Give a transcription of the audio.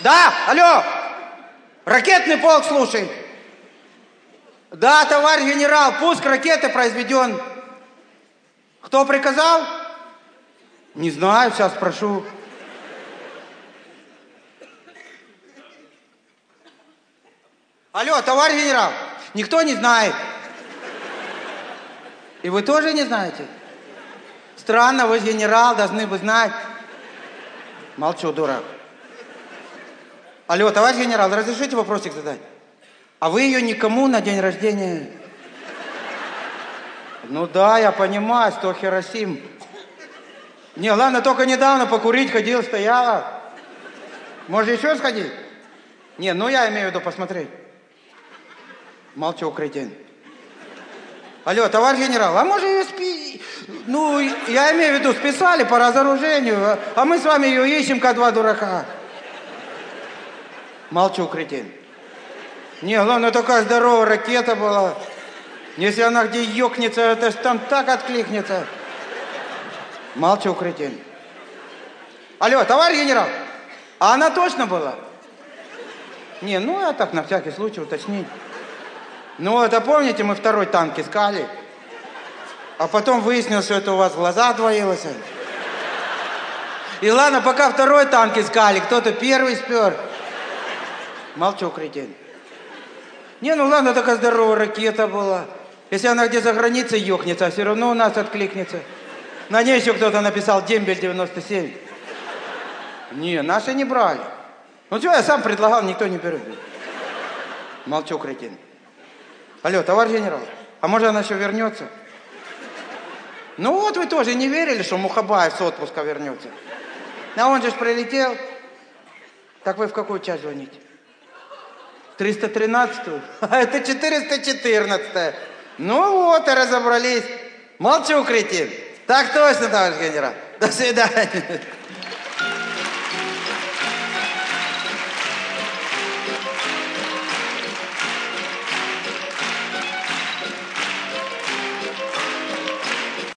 Да, алло! Ракетный полк слушай. Да, товарищ генерал, пуск ракеты произведен. Кто приказал? Не знаю, сейчас спрошу. Алло, товарищ генерал, никто не знает. И вы тоже не знаете? Странно, вы генерал, должны бы знать. Молчу, дурак. Алло, товарищ генерал, разрешите вопросик задать? А вы ее никому на день рождения... Ну да, я понимаю, 100 Хиросим. Не, ладно, только недавно покурить ходил, стояла. Может, еще сходить? Не, ну я имею в виду посмотреть. Молчу, кретин. Алло, товарищ генерал, а может ее спи... Ну, я имею в виду, списали по разоружению, а, а мы с вами ее ищем, как два дурака. Молчу, кретин. Не, главное, такая здоровая ракета была. Если она где ёкнется, это ж там так откликнется. Молчу, кретин. Алло, товарищ генерал, а она точно была? Не, ну я так на всякий случай уточнить. Ну, это помните, мы второй танк искали? А потом выяснилось, что это у вас глаза двоилось. И ладно, пока второй танк искали, кто-то первый спер. Молчу, кретин. Не, ну ладно, такая здоровая ракета была. Если она где за границей ёхнется, а все равно у нас откликнется. На ней еще кто-то написал «Дембель 97». Не, наши не брали. Ну что, я сам предлагал, никто не берет. Молчу, кретин. Алло, товарищ генерал, а может она еще вернется? Ну вот вы тоже не верили, что Мухабаев с отпуска вернется. А он же прилетел. Так вы в какую часть звоните? 313-ю? А это 414-я. Ну вот и разобрались. Молчу, кретин. Так точно, товарищ генерал. До свидания.